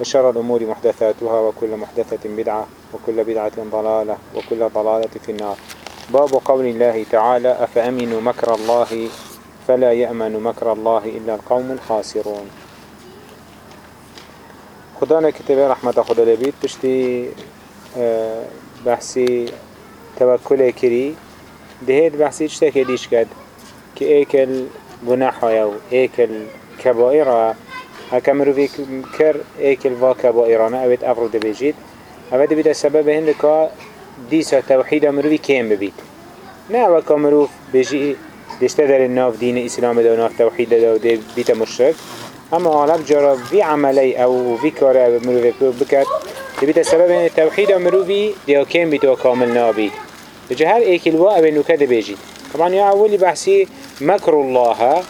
وشر الأمور محدثاتها وكل محدثة بدعة وكل بدعة ضلالة وكل ضلالة في النار. باب قول الله تعالى أفأمنوا مكر الله فلا يأمن مكر الله إلا القوم الخاسرون. خدانا كتاب رحمة خدا لبيت بشتي آه، بحثي توكل كري. دهيت بحثي اشتاكي ديش كد كأيكل گناحا و ايكل كبائرها هكا مروفي كر ايكل واكا بائرانا اويت افرو دبيجيت اوه بيدا سبب هندكا ديسا توحيد مروفي كيم ببيت نا وكا مروف بيجي دشتدر الناف دين اسلام دا وناف توحيد دا ودي بيتا مشرك اما اغلب جرا في عملي أو في كار أو مروفي بكت بيتا سبب هند توحيد مروفي دي كيم بيتو كامل نابي جهر ايكل وا أو نوكا دبيجيت طبعا يا اولي بحثي مكر الله.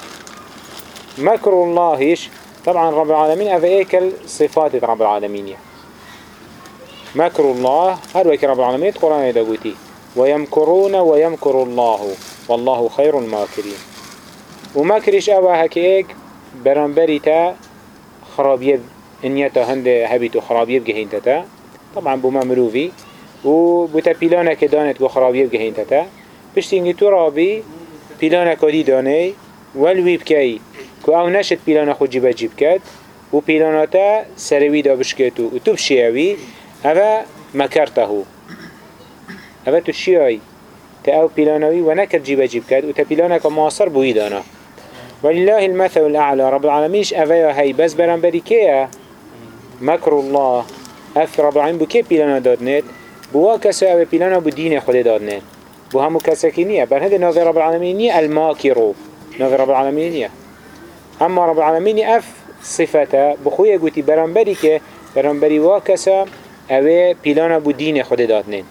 مكر الله طبعا رب العالمين أفايكل صفات رب العالمين. مكر الله هل وكي رب العالمين القرآن يدقوتي ويمكرون ويمكر الله والله خير الماكرين. ومكرش أبا هكيك برانبري تا خرابيب إنيتا هند هبيتو خرابيب جهين تتا طبعا بما مروفي. وبتا بيلانا كدانت و خرابيب جهين تتا بشتينجي تو رابي بيلانا كدي داني والوي بكي كو أو نشد بيلانا خود جيبا جيب كد و بيلانا تا سروي دا بشكتو و تو بشيوي اوه مكرته اوه تو شيوي تا أو بيلانوي و نكر جيبا جيب كد و تا بيلانا كماصر بوي دانا. ولله المثل الأعلى رب العالمين أفايا هاي بس برانبري كيه مكر الله اف رب العالمين بو كي بيلانا دادنت بوا كسو أو بيلانا بو دين خود دادنت بو همو كسكي نية بل هذا نوفي رب العالمين نية الماكرو نوفي رب العالمين نية أما رب العالمين أف صفته. بخوية قوتي برانبري كه برانبري واكسا اوه بيلانا بو دين خود دادنين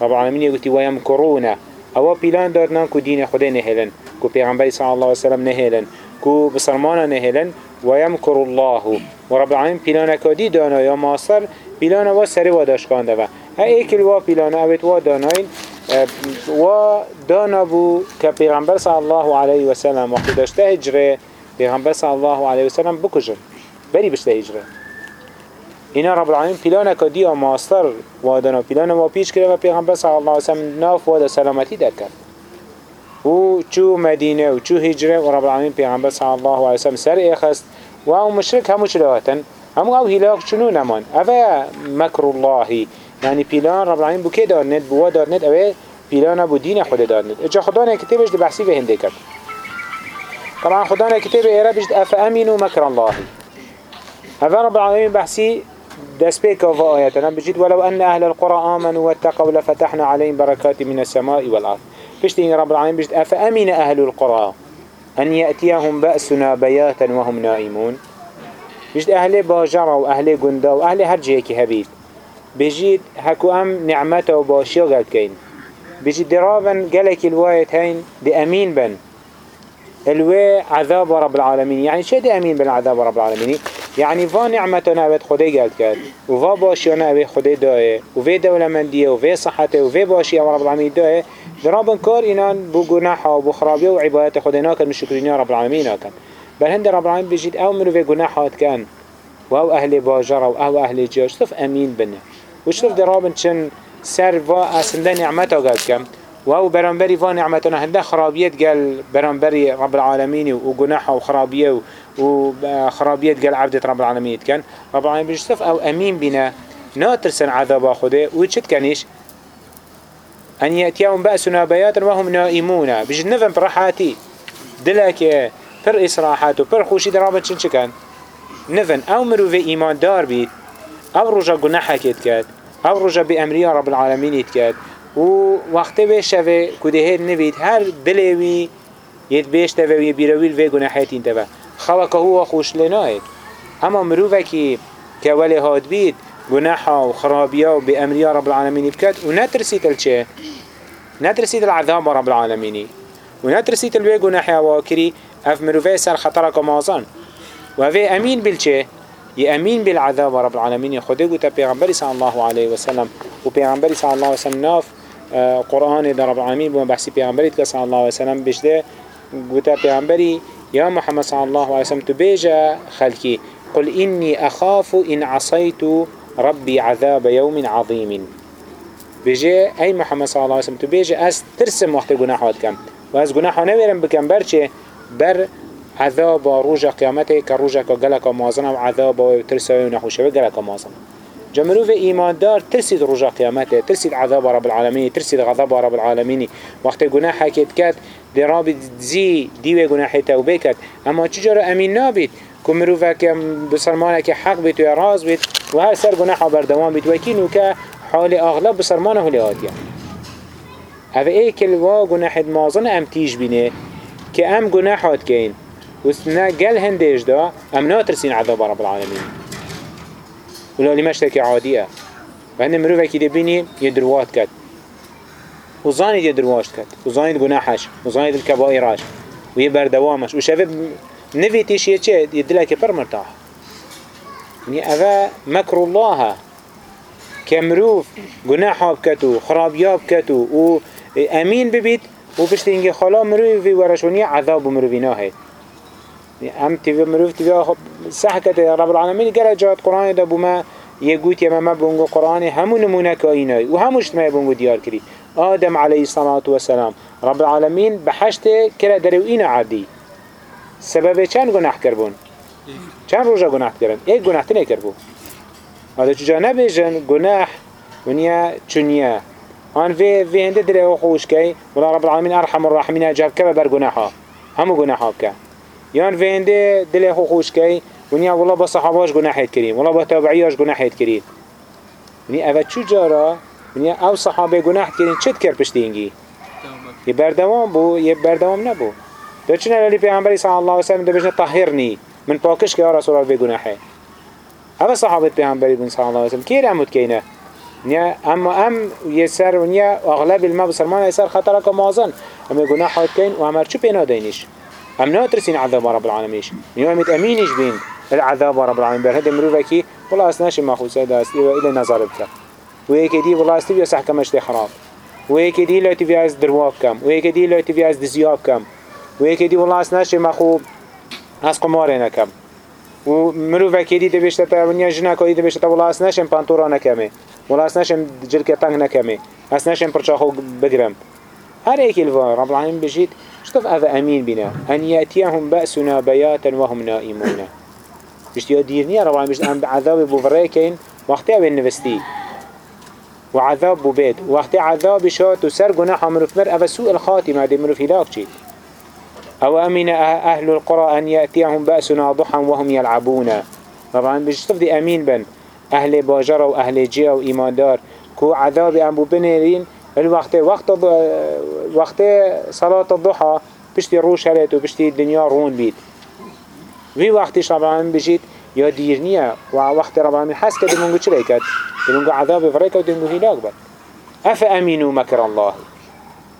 رب العالمين يقولي ويمكرون أو بيلان دادنان كو دين خود نهلن. كو پیغمبر صلى الله عليه وسلم نهلن. كو بسرمانا نهلن. ويمكر الله ورب العالمين بيلانا كدي دانا يا ماصر بيلانا و. سري و داشكان دوا بيلانا اوت و داناين و دانا بو كبيغمبر صلى الله عليه وسلم وقت داشته هجره پیغمبر صلی الله علیه و سلم بکشن بری بشته هجره اینا رب العالمین پیلانه که دیا ماستر وادنا پیلانه ما پیش کرده و پیغمبر صلی الله علیه و سلم ناف وادا سلامتی در کرد و چو مدینه و چو هجره و رب العالمین پیغمبر صلی الله علیه و سلم سر ایخست و أو مشرک همو چلواتن همو أو هلاک چنو نمان اوه مکر اللهی یعنی پیلان رب العالمین بو که دارند بو دارند اوه پیلانه بو دین خود دارند اجا خدا نه کتبش دی بحثی به هنده کرد طبعا خدانا كتاب إيرا بجد أفأمنوا مكر الله. هذا رب العالمين بحسي دس بيك وفا آياتنا بجد ولو أن أهل القرى آمنوا واتقوا لفتحنا عليهم بركات من السماء والأرض. بجد رب العالمين بجد أفأمن أهل القرى أن يأتيهم بأسنا بياتا وهم نائمون. بجد أهل باجرة وأهل قندا وأهل هرجيك هبيت. بجد هكو أم نعمته وباشيو قال كين. بجد درابا قالك الوايت هين دي أمين بن. الوي عذاب رب العالمين. يعني شو دي أمين بالعذاب رب العالمين؟ يعني فا نعمتنا أبد خدي قالت كاد وفا باشينا أبد خدي داية وفي دولة مندية وفي صحته وفي باشي رب العالمين داية. درابن كار إنان بو جناحة وبو خرابية وعبادة خدينا كان مشكرين رب العالمين كان بل هند رب العالمين بيجيد أو منو في جناحات كان وأو أهل باجرة وأو أهل جيش شوف أمين بنا وشوف درابن شن سر فا أسنده نعمته قالت وهو برانبري فان نعمتنا. هنده خرابيت قال برانبري رب العالمين وجناحه وخرابية وخرابيت قال عبدة رب العالمين كان. رب العالمين بيجسف أو أمين بنا. ناترسن عذاب خده ويشت كانش أن يأتيهم بأسنا بياتا وهم نائمون. بجد نفهم برحاتي دلك پر إسراحات و پر خوشي درابت چن چكن نفن أو مروفي إيمان دار بيت. أو رجا گناحا كت كد أو رجا بأمريا رب العالمين كد و وقت به شوه کده نبید هر دلوی یت بیش و یه بیرویل و گناحیتین تبه خلقه هو خوش لناید. اما مروفه که که ولی هاد بید گناحا و خرابیا و بأمريا رب العالمين و نترسيت الچه نترسيت العذاب رب العالمين و نترسيت الوی گناحا واكري اف مروفه سر خطرك مازن و اوه امين بالچه يأمين بالعذاب رب العالمين خده قلت پیغمبر صلى الله عليه وسلم و پیغمبر صلى الله عليه وسلم ناف قرآن در رب العالمين بما بحثي پیغمبرت صلى الله عليه وسلم بجده قلت پیغمبری يا محمد صلى الله عليه وسلم تبيجا خلقي قل إني أخاف إن عصيت ربي عذاب يوم عظيم بيجي أي محمد صلى الله عليه وسلم تبيجا أس ترسم وقت جناحات كم وأس جناح نويرم بكم برشة بر عذاب روجا قيامته كروجا كجلك مازنا وعذاب وترسى ونحوشه وجلك مازنا جمرو في إيمان دار ترسيد رجا قيامته ترسيد عذاب رب العالمين ترسيد غضب رب العالمين. وقت جناح كت كت دراب زي ديوه جناح توبه كت أما تجار أمين نابد كمرو فك بسرمانه كحق بيت وراز بيت وهر سر جناح بردوام بيت وكينو كحال أغلب بسرمانه لهاتيا هذا إيه كل وا جناح مازن أم تيج بينه كأم جناحات كين وسنا قال هنديش دا أم ناترسين عذاب رب العالمين ولا لمشتك عادية وهن مروفة كده بيني يدروات كد وزاني يدرواشت كد وزاني جناحش وزاني الكبائرش ويبر دوامش وشاف نفي تيشي چه؟ يدلك بر مرتاح. يعني أفا مكر الله كمروف جناحه بكتو خرابيا بكتو وأمين ببيت وبشتينجي خلا مروفي ورشونية عذاب مروفي ام و مروف و خب سه کده رب العالمین گله جات قرآن دا بوما یه گوت یه بونگو قرآن همو نمونه که و همش اجتماعی بونگو دیار کری آدم علی صلاة و سلام رب العالمین بحشت کره درو این سبب چند گناه کر بون؟ چند روژه گناه کرن؟ یک گناه تنه کر آدم چجا نبیجن گناه ونیا چنیا آن وی وی هنده درو خوش کی ولا رب العالمین ارحم الرحمین اجاب که بر گناه ها همو گناه ها که یان في هنده دل خوش کی ونیا والله با صحاباش گناهت کریم والله با تابعیاش گناهت کریم. ونیا اوه چجارا ونیا او صحابه گناه کرین چت کر پشتینگی؟ یه بردوام بو یه بردوام نبو. ده چنه لالی پیغمبری صلی الله علیه وسلم ده بجنه طهرنی من پاکش که رسول الله گناهه اوه صحابت پیغمبری بن صلی الله علیه وسلم کیر امود کینه نیا اما ام یسر و نیا اغلب الما بسرمان یسر خطرک مازن. اما گناهات کین و امر چو پینا دینیش؟ أم ناترسين عذاب رب العالمين؟ نيو امت امينش بين؟ العذاب رب العالمين؟ بر هذا مروفكي والله أسناش ما خو سيدا إلى نظر بك. وهيك دي والله استبي صح كمش خراب. وهيك دي لا تبي أز درواب كم. وهيك دي لا تبي أز دزياب كم. وهيك دي والله أسناش ما خو أز قمارنا كم. و مروفكي دي دبشت تا ونيا جنا كو دي دبشت والله أسناش پانتورا نكمه والله أسناش جلك تنگ نكمه أسناش پرچاخو بگرم. هر ایک الوا رب العالمين بجيت شطف أفا أمين بنا؟ أن يأتيهم بأسنا بياتا وهم نائمون. بشت يا ديرني رب العالمين بشت أم عذاب بفريكين وقتها بين نفستي. وعذاب ببيت وقت عذاب شات وسر جناح مروف مر أفا سوء الخاتمة دي مروف هلاك شيء أو أمين أهل القرى أن يأتيهم بأسنا ضحا وهم يلعبون. طبعا بشتف دي أمين بن. أهل باجرة وأهل جيا وإيمان دار كو عذاب أم بنيرين الوقت وقت وقت صلاة الضحى بشتي روش هلت وبشتي الدنيا رون بيت في وقتش طبعا بجيت يا ديرنيا ووقت ربنا من حس كده منقول شو ليكت منقول عذاب فريكة ودمقول هلاك بل أفأمنوا مكر الله.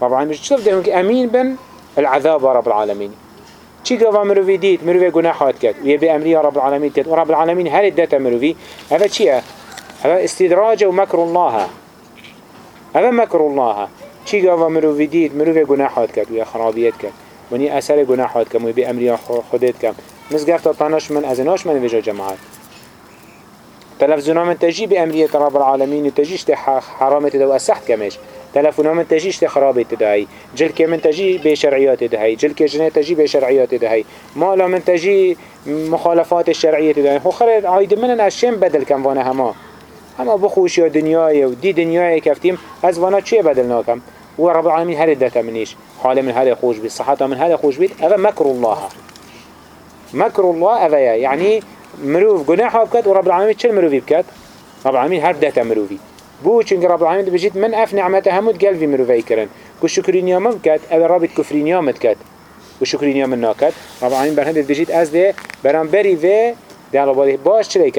طبعا مش تشوف ده أمين بن؟ العذاب رب العالمين چی گوا مروی دید؟ مروی گناهات کرد. و به امری رب العالمین کرد و رب العالمین هر دت مروی. هذا چیه؟ هذا استدراج و مکر الله. هذا مكر الله چی گاوا مروی دید مروی گناحات کرد و خرابیت کرد. ونی اثر گناحات کم و به امری خودت کم مزگفت تاناش من ازناش من وجه جماعت. تلفزيون من تجي بأمرية رب العالمين وتجيش حرامة دو أسحت كمش تلفون من تجيش خرابة دهي جلك من تجي بشرعيات دهي جلك جنة تجي بشرعيات دهي مالا من تجي مخالفات الشرعية دهي هو خرد عايد من الشم بدل كم وأنا هما. اما بخوش یا دنیای و دی دنیای کفتیم از وأنا چیه بدل ناکم؟ و رب العالمين هر دتا منيش حال من هذا خوش بيت صحته من هذا خوش بيت هذا مكر الله. مكر الله هذا يعني مروف جناح بكت ورب العالمين شل مروفي بكت رب العالمين هر دتا مروفي بو چنگ رب العالمین بجید من اف نعمت همود قلبي مروفي کرن. کو شکری نیام بکت أو رابط کفری نیامت کت. و شکری نیام ناکت. رب العالمین برهند بجید از ده برام بری و در باش چلی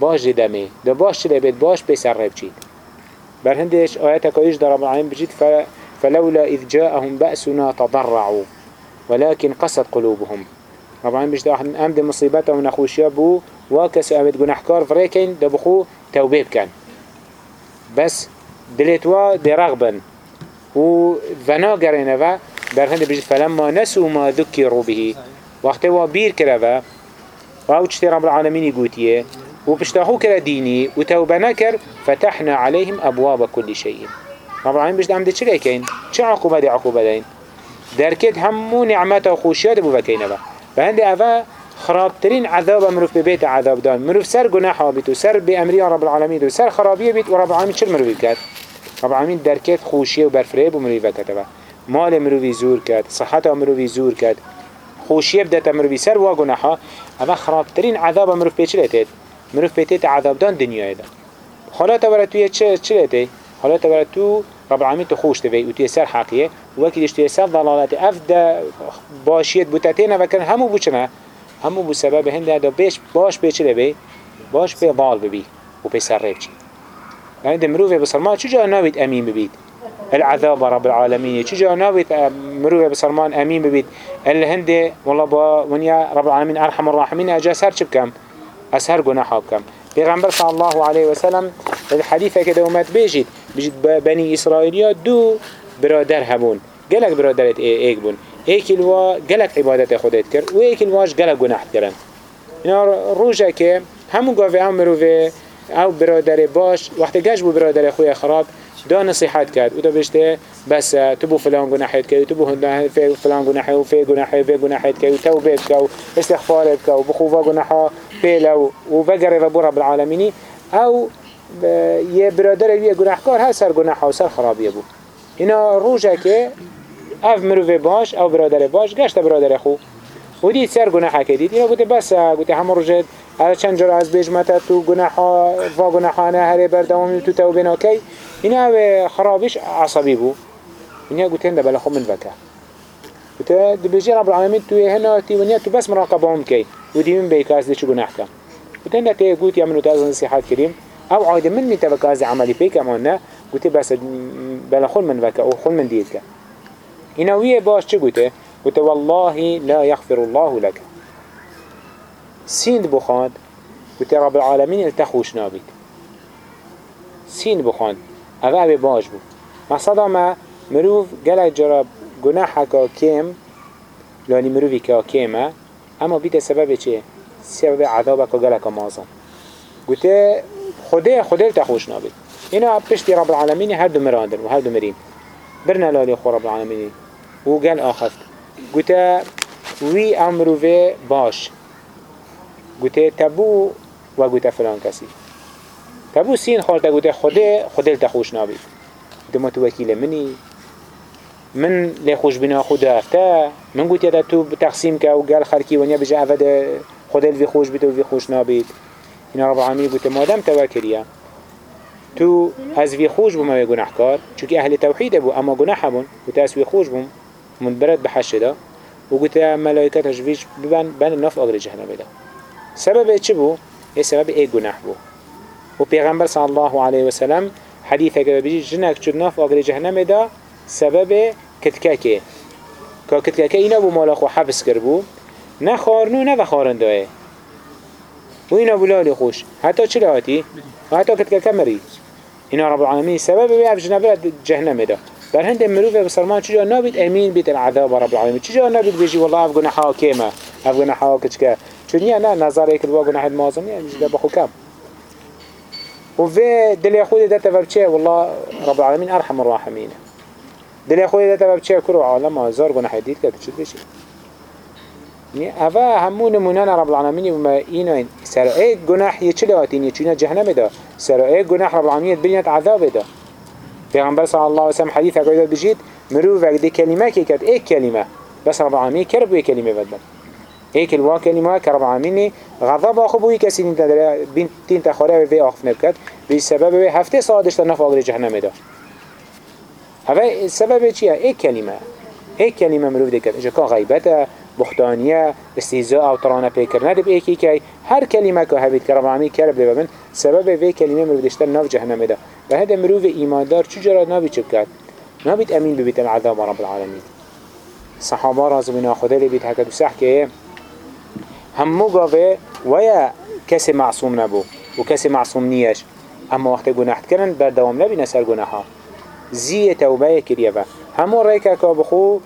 باش دمه ده باش چلی باش بسر رب چید برهندش آيات كايش در رب العالمين بجد فلولا إذ جاءهم بأسنا تضرعوا ولكن قست قلوبهم. رب العالمين بجد أحد أمد مصيبته ونخوشيا بو واكس أمد جناحكار فريكين دبخو توبيب كان بس دلتوا دي رغبا و فنا قرينوا برهند بجد فلما نسوا ما ذكروا به. وقت بير كروا وهو رب العالمين يقوتيه وبشتاخو كرا ديني وتوبة نكر فتحنا عليهم أبواب كل شيء. رب العالمين بجد عمدة چلي كين؟ چه عقوبة دي عقوبة دين؟ دركت همو نعمته وخوشيات بو بكينه با. فهند أفا خرابترين عذاب مروف ببيت عذاب دان. مروف سر گناحا بيت وسر بأمرية رب العالمين وسر خرابية بيت ورب العالمين چل مروف بكات رب العالمين دركت خوشية وبرفريب ومروف كتبه مال مروفي زور كات صحته مروفي زور كات خوشية بدأت مروفي سر وگناحا أفا خرابترين عذاب مروف بيچلتت مروف بيتيت عذاب دان دنيا دا حالا تبرا توی چه چه تی حالا تبرا تو رب العالمین تو خوش توی و سر حقیه. و وکی دیش توی سر ضلالت اف دا باشیت بوتتین و کن همو بو چنه همو بو سبب هنده دا بیش باش بی چه بی؟ باش بی ضال ببی و بی سر ریب يعني دمروف بسلمان چجا ناويت أمين ببيت العذاب رب العالمين چجا ناويت مروف بسلمان أمين ببيت الهندي والله با ونيا رب العالمين أرحم الراحمين أجا سر چبكم أسهر جناح بكم پیغمبر صلى الله عليه وسلم الحديث كده ومات بيجيت بيجيت بني إسرائيل دو برادر هبون قالك برادرت ايك بون. ايك الوا قالك عبادت خودت كر و ايك الواش قالك جناح كرن اینا روجه که همون گاوه هم مروه أو برادر باش وقتی گشت بو برادر خوی خراب دا نصیحت کرد. و دا بس تو بو فلان گناحیت کرد تو بو فلان گناحی و فی گناحی و فی گناحیت کرد. و توبیت کرد و استغفارت کرد و بخوفا گناحا پیلو و أو یه برادر یه گناحکار هست سر گناحا و سر خرابیه بو. اینا روژه که اف مروه باش أو برادر باش گشت برادر خو. و دید سر گناحا که دید. اینا گوته بس گوته همه روژه هر چند جور از بیش متا تو گناحا و گناحانه هر بردوامی تو توبه ناکی اینا خرابش عصبی بو. اینا گوته هنده بلا خو من وکه گوته دبیجی رب العالمین توی هنا تیونیا تو بس مراقبه هم کی. و دی من بیکاز دی چو گناح کم. گوته هنده تی گوت یا منو تازه نصیحات کریم. أو عاید من می توکاز عملی پیک اما نه. گوته بس بلا خو من وکه أو خو من که. اینا ویه باش چه گوته؟ گوته والله لا يغفر الله لك سين بخان وتي رب العالمين التخوش نابيت سين بخان اوه اوه باش بو. مقصد ما مروف گلک جرا گناح که کم لانی مروفی اما بیت سبب چه؟ سبب عذاب که گلک مازن. گوته خوده خوده تخوش نابید. اینا پشتی رب العالمین هر دو مراندن و هر دو مریم. برنا لالی خو رب العالمین. و گل آخفت گوته وی باش. گوته تبو و گوته فلان کسی. تبو سین خورده گوته خوده خوده تخوش نابید دم تو وکیل منی. من لی خوش بنا خود افتا من گوت یاد تو تقسیم که و گل خرکی ونیا بجا افد خوده الوی خوش بید و الوی خوش نابید این رب العالمین گوته مادم توکریه تو از وی خوش بوم و گناهکار چونکه اهل توحید بو اما گناه بون گوته از وی خوش بوم من برد بحشده و گوته ملائکت هجویش ببن بن نف آگر جهنم بده. سبب چه بو؟ ای سبب ای گناه بو و پیغمبر صلی الله علیه و سلم حدیث اگر بجی جنک چود ناف آگر جهنم دا سبب کتککه. که کتککه اینا بو مالا خو حبس کر بو نه خارنو نه خارنده و اینا بولالی خوش. حتی چه لهاتی؟ و حتی کتککه مری. اینا رب العالمین سبب بی اف جنبه جهنم دا. بر هند مروف بسلمان چجا نابید؟ امین بیت العذاب رب العالمین. چجا نابید بيجي والله اف گناحا حاكمه اف گناحا حاكمه چونیه نه نظر ایک الوا گناحت مازم یعنی جدا بخو کم وفي دل خود ده تبع والله رب العالمين أرحم الراحمين دل خود تبع بشيء كرو عالم هزار قنا حديد كده شو بشي يعني أفا همون منانا رب العالمين وما إينا سر إيه جناح يشلواتين يشينا جهنم ده سر إيه جناح رب العالمين بنيت عذاب ده پیغمبر صلی الله علیه و سلم حدیث اگه بجید مروف اگه دی کلمه که کد ایک کلمه. بس رب العالمین کرب وی کلمه بدل ایک الوا کلمه که رب العالمین غضب آخو بوی کسی بین تین تخاره وی آخف نبکد به سبب هفته ساعتش تا نف آگر جهنم ده هذا سبب چیه؟ ایک کلمه. ایک کلمه مروف کد اجا که غیبته بختانیه استهزاء أو ترانه پیکر ندب ایکی که هر کلمه که هبید که رب العالمین کرب لبن سبب کلمه مروف دشتر ناف جهنم ده به هذا مروف ایماندار چجرا نابی چه کرد؟ نابید امین ببیت العذاب رب العالمین. صحابه راز من خدا لبیت حکد بسح که همو گاوه ویا کسی معصوم نبو و کسی معصوم نیش اما وقت گناه کردن بر دوام نبی نسر گناه ها زی توبه کریه و همو ریکه که بخو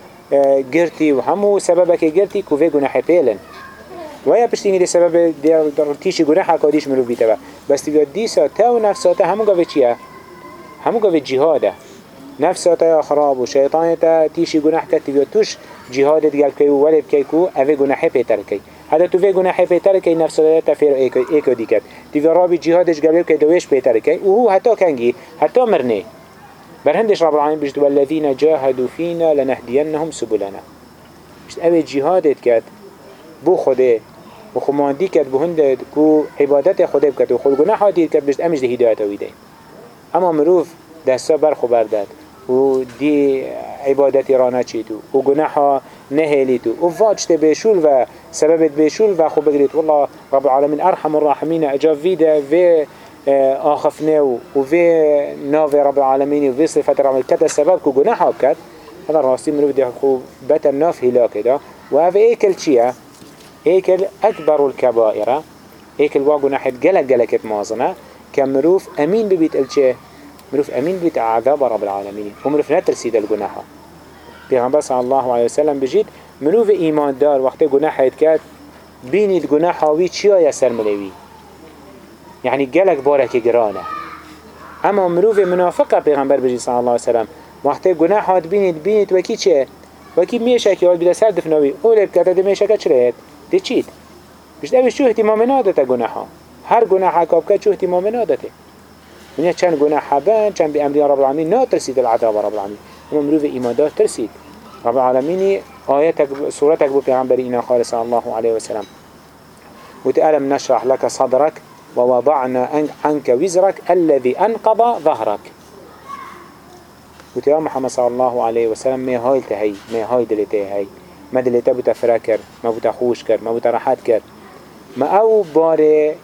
گرتی و همو سبب که گرتی کوه گناه پیلن ویا پشتینگی دی سبب در تیش گناه کادیش مرو بیته بس دیگه دیسا تا و نفساتا همو گاوه چیه؟ همو گاوه جهاده نفساتا خراب و شیطانتا تیشی گناه کتی توش جهادت گل کی و ولد کی کو اوه گناه پیتر کی هذا تو في گناه پیتر کی نفساتا تفیر ایکو دیکت تیوی رابی جهادش گل کی دویش پیتر کی و هو حتی کنگی حتی مرنه. برهندش رب العالمين بجد والذين جاهدوا فينا لنهدينهم سبلنا. بجد اوه جهادت كد بو خوده و خماندی کرد بهند کو عبادت خدا بکرد و خود گناه دید کرد بجد امش ده هدایت ویده اما مروف دستا بر خبر داد و دی عبادتی را چیتو و گناها نهلیتو و واجت بشول و سببت بشول و خوب بگرید والله رب العالمین ارحم الراحمین. اجا ویده و آخفنه و و ناو رب العالمین و صفت رب کتا سبب که گناها بکد هذا راستی منو بده خوب بتا ناف هلاك ده و هذا ايكل چيه ايكل اكبر الكبائر ايكل واقو ناحية قلق قلقت مازنه. كمروف امين ببيت الچه مروف أمين بيت عذاب رب العالمين. ومروف نترسيد الجناح. پیغمبر صلى الله عليه وسلم بجید مروف ایمان دار وقتی گناه کرد بینید گناه هاوی چیا یسر ملوی يعني گلک بارك گرانه أما مروف منافقة پیغمبر بجید صلى الله عليه وسلم وقتی گناه هات بینید بینید وکی چه وکی میشه که بیده سر دفنوی اول بکرده ده میشه که چرید ده چید بجد اوش چو احتمام نادته گناه ها هر گناه حکاب که چو احتمام نادته من چند گناه حبان چند بأمر رب العالمين نا ترسيد العذاب رب العالمين هم مروف إيمان دار ترسيد رب العالمين آياتك سورتك بو پیغمبر إنا خالص الله عليه وسلم وتألم نشرح لك صدرك ووضعنا عنك وزرك الذي أنقض ظهرك. وتيا محمد صلى الله عليه وسلم ما هاي تهي ما هاي دلته هاي ما دلته بتفركر ما بتخوش كر ما بتراحت كر ما أو بار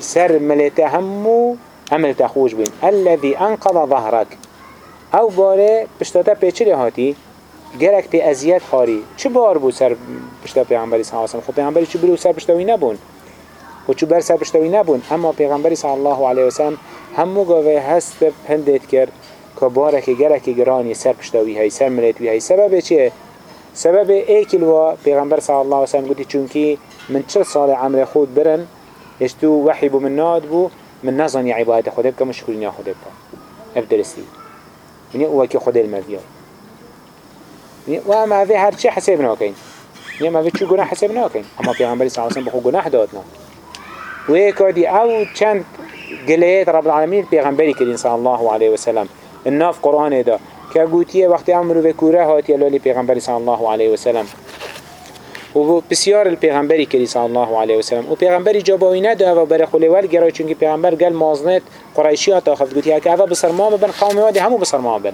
سر ملته همو عمل تخوش بين الذي انقض ظهرك. او باره پشتاتا پیچلی هاتی گرک پی ازیت خاری. چه بار بود سر پشتا پیغمبری صلی اللہ علیہ وسلم خب پیغمبری چه برو سر پشتاوی نبون و چه بر سر پشتاوی نبون اما پیغمبری صلی الله علیه وسلم همو گاوه هست پندت کرد که بارک گرک گرانی سر پشتاوی های سر ملیتوی های سبب چیه؟ سبب ایکل و پیغمبر صلی الله علیه وسلم گوتی چونکی من چل سال عمر خود برن اشتو وحی بو من ناد بو من نزانی عبادت خدا بکم شکری نه خدا بکم اف درستی. منی اوکی خدا المریا و اما وی هر چی حساب نکن. نیم اوی چی گناه حساب نکن. اما پیامبری صلی الله علیه و سلم گناه داد نه وی کردی او چند قلیت رب العالمین پیامبری کردین صلی الله علیه و سلم الناف قرآن دا. که گوییه وقتی امر و کوره هاتی لالی پیامبری صلی الله علیه و سلم و بسیار الپیغمبری کری صلی الله علیه و سلم. و پیغمبری جابوی نده و بر خلی ول گرای چونکی پیغمبر گل مازنت قریشی ها تاخذ گوتی که اوا بسر ما بن قوم وادي همو بسر ما بن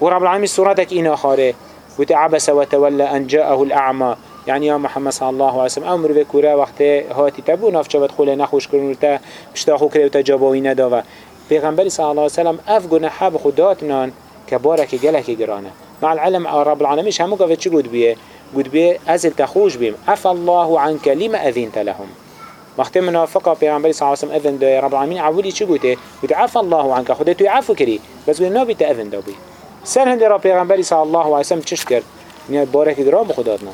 و رب العالمین صورتك اینا خاره. گوتی عبس و تولى ان جاءه الاعمى. يعني يا محمد صلى الله عليه وسلم أمر به کوره وقت هاتی تبو نافچه بد خله نخوش کنون تا پشتا کرد تا جابوی نده و. پیغمبری صلی الله علیه و سلم اف گناه خودات نان که بارک گلک گرانه. مع العلم رب العالمين همو قفت چه گود بیه؟ قد بي أزل تخوش بهم عفى الله عنك لما أذنت لهم وقت منافقة پیغمبر صلى الله عليه وسلم أذن ده رب العالمين عولي چه قوته قد عفى الله عنك خده تو عفو كري بس قد نابي تأذن ده بي سر هنده رب پیغمبر صلى الله عليه وسلم چش کرد نیا بارك درام بخدادنا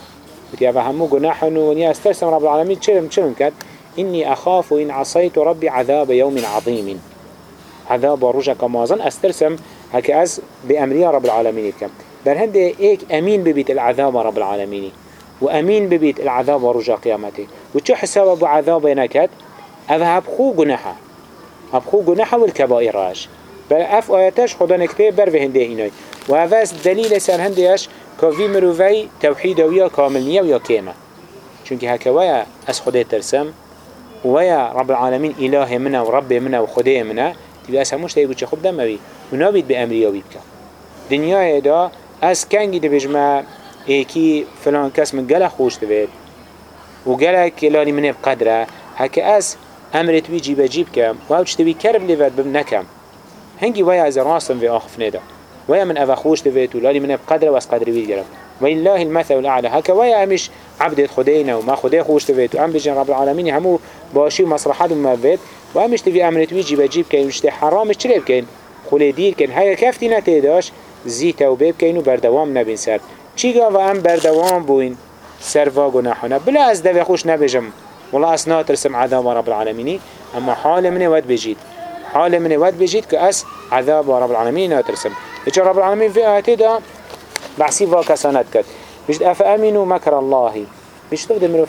قد يا همو گناح ونیا استرسم رب العالمين چلم چلم کرد إني أخاف إن عصيت ربي عذاب يوم عظيم عذاب رجك مازن استرسم هكا أز بأمرية رب العالمين كم در هنده ایک امین ببیت العذاب رب العالمینی و امین ببیت العذاب رجا قیامته و چه حساب ابو عذاب نکد أو هب خو گناحه هب خو گناحه والكبائر راش. بل أف آياتش خدا نكته بر و هنده هینای و هفز دلیل سر هندهش توحید ویا کامل نیه ویا کیمه چونکه هکا ویا از خدا ترسم ويا رب العالمين إله منا ورب منا وخده منا تبي أسموش تيجو تخب دم أبي ونابيد بأمري أبي بك دنيا دا أس كان جد بجمع إيكي فلان كاس من جلا خوش تبيت وجلا كلاني من بقدره هكا أس أمرت بيجي بجيب كم وأوش تبي كرب لفت بمنكم هنجي ويا از راسم في آخف ندا. ويا من أفا خوش تبيت ولاني من بقدره واس قدر بيجرب ولله المثل الأعلى هكا ويا مش عبدت خدينا وما خدي خوش تبيت وأم بيجن رب العالمين همو باشي مصلحات وما بيت وأمش تبي أمرت ويجي بجيب كين وشتي حرام چلي بكين خلي دير كين هيا كفتي نتيداش زي توبه بكين وبردوام نبين سر چيگا و ام بردوام بوين سر و گناحنا بلا از دوی خوش نبجم والله اس ناترسم عذاب رب العالمين اما حال مني ود بجيت حال مني ود بجيت كأس عذاب رب العالمين ناترسم. إيش رب العالمين في آياته ده بحسي فاكسانات كت بجد أفأمنوا مكر الله مش تقدر مروف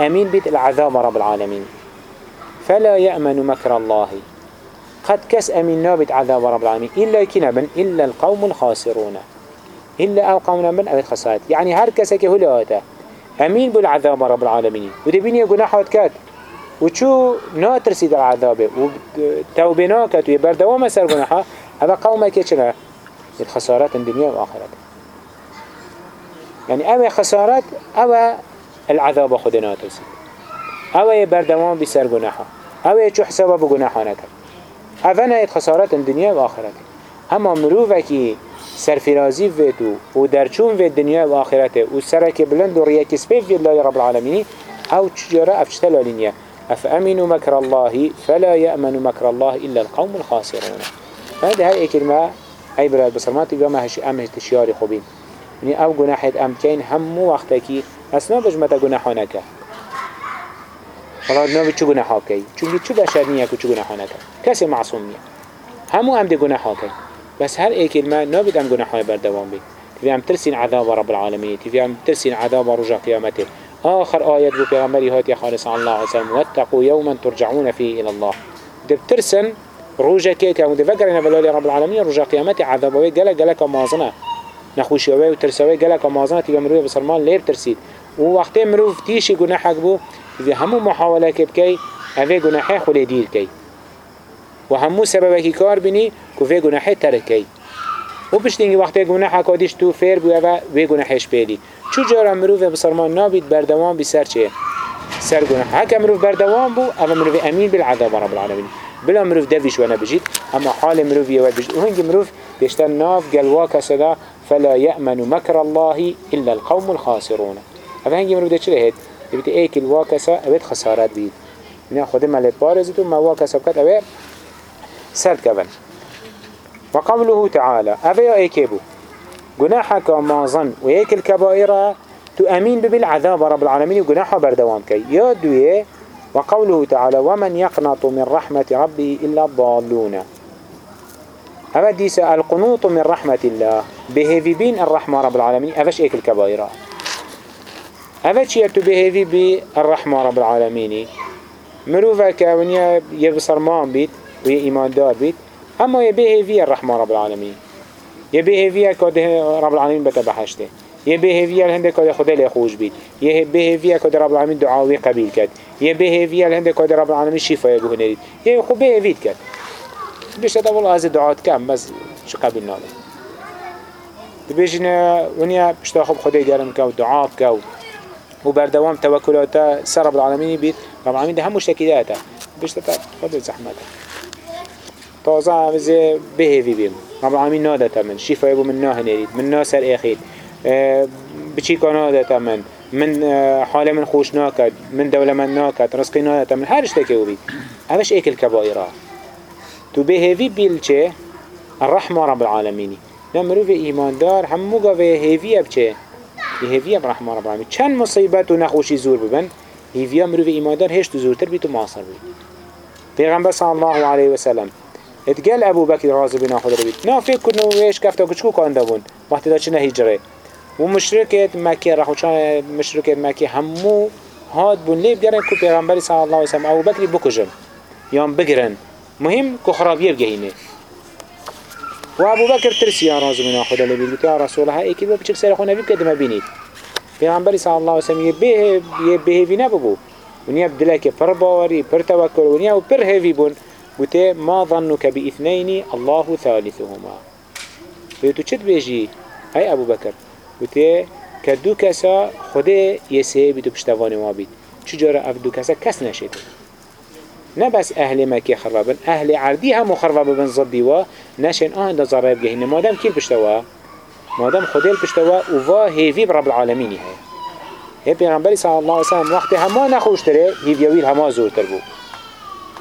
أمين بيت العذاب رب العالمين فلا يأمن مكر الله قد كس أمين نابت عذاب رب العالمين. إلا كنبا إلا القوم الخاسرون. إلا أو قوم من أبد خسارت يعني هر كسك هلاته أمين بالعذاب رب العالمين. ودبيني جناحات كات. وشو ناترسيد العذاب. وتوبناكت ويبردوام سر جناحه هذا قومك يشنا الخسارات الدنيا والآخرة. يعني أو خسارات أو العذاب خدنا تسي أو يبردوان بسر جناحه أو يشو حسابه بجناحانك أفنى خسارات الدنيا والآخرة أما مروفك سرفرازي فيتو ودرچون في الدنيا والآخرة وسرك بلند ورياك سبيف في الله رب العالمين أو تجارة أفشتلا لنيا. أفأمنوا مكر الله فلا يأمن مكر الله إلا القوم الخاسرون. هذا هاي كلمة أي براد بصرمات يقام هش أمه تشياري خوبين. يعني أو جناحة أمكين همو وقتكي أسنا بجمتا جناحانك والله نبي شو جناحاكي چونكي شو بشرنية كو شو جناحانك كسي معصومية همو أم دي جناحاكي بس هر اي كلمة نبي أم جناحاني بردوام بي تبي أم ترسين عذاب رب العالمين تبي أم ترسين عذاب رجع قيامته آخر آيات بو پیغمبری هات یا خالص الله عليه وسلم واتقوا يوما ترجعون فيه إلى الله. دب ترسن روجا كيت يعني دفكرنا بلالي رب العالمين روجا قيامتي عذابوي قلق قلق مازنه. نخوشيوي وترسوي قلق مازنه. تبقى مروي بسرمان لير ترسيد ووقتي مروف تيشي گناحك بو إذا همو محاولة كبكي أفي گناحي خلي دير كي وهمو سببكي كار بني كوفي گناحي تركي وبشتينجي وقتي گناحك وديش تو فير بو أفا وي گناحيش بيلي چو جارا مروف بسرمان نابید بردوام بی سر چه؟ سر گناه. هکا مروف بردوام بو اما مروف امین بالعذاب رب العالمین. بلا مروف دویش و نبجید اما حال مروف یواد بجید و هنگی مروف بيشتن ناف قلوا كسدا فلا يأمن مكر الله إلا القوم الخاسرون. هذا هنجي مروف ده چه هيد يبتي ايك الواكسا ابد خسارات بيد من خود ملت بارزتو ما واكسا بكت ابد سرد كبن وقوله تعالى ابي ايكيبو جناحك مازن ويك الكبائر تؤمن بالعذاب رب العالمين وجناحه بردوام كي يا دوية وقوله تعالى ومن يقنط من رحمة ربه إلا الضالون أما ديس القنوط من رحمة الله بهذي بين الرحمة رب العالمين أفش إيك الكبائر أفش يرتو بهذي بالرحمة رب العالمين. مروفا كونيا يبصر مان بيت ويا إيمان دار بيت أما يبهي في الرحمة رب العالمين. یه به هویه که رب العالمین بتا بحشته یه هنده که خدا لی خوش بید یه به هویه که رب العالمین دعاوی قبیل کرد یه به هویه هنده که رب العالمین شفای بهنرید یه خوب به هویت کرد بیشتر دا والله از دعات کم بس چه قبیل ناله بيجينا ونيا بشتا خب خدای دارم که و دعا که و بردوام توکلات سر رب العالمین بید رب العالمین ده هم مشتکیداته بشتا خود زحمته. تازه همزه بهوی بیم رب العالمين نادت من. شفاء يبو من ناه نريد من ناسر اخيد آه بچی نادت من. من آه حال من خوش ناكد من دولة من ناكد رزقي نادت من. هرش تكيو بي اوش ايك الكبائرة تو بهوي بيلچه الرحمة رب العالمين نمرو في ايمان دار همو قوة هيفية بچه هیویا رحمه رب العالمین. چند مصیبت و نخوشی زور ببن. هیویا مروی ایماندار هشت زورتر بی تو معاصر بی پیغمبر صلی الله علیه و سلم اتقال ابو بکر راز بنا خود رو بید. نه فکر کنو ویش کفتا کچکو کانده بون. وقتی دا چه نهیجره و مشرکت مکی رخوچان مشرکت مکی همو هاد بون. لیب گرن که پیغمبر صلی الله علیه و سلم ابو بکری بکجن یا بگرن. مهم که خرابیه بگهینه و ابو بکر ترسی راز من خدا لبید گوت یا رسول الله با بچک سر خونه بیب کدما بینید پیغمبری صلی الله علیه وسلم به یه بهوی نبگو. ونیا بدلك پر باوري پر توكل ونیا و پر هيفي بون. بوته ما ظنك بإثنين الله ثالثهما. بيتو چت بيجي هاي أبو بكر بوته كدو كسا خده يسه بيتو پشتواني ما بيت چجارة اف دو كسا كس نشده نه بس أهل مكي خرابن أهل عردي هم خرابه بن ضدي و نشن آن دا ضرائب جهين مادام كيل بشتوا مادام خديل بشتوا وفا هيفي برب العالمين هي هي پیغمبری صلی الله علیه وسلم وقت هما نخوشتره هیویویل هما زورتر بو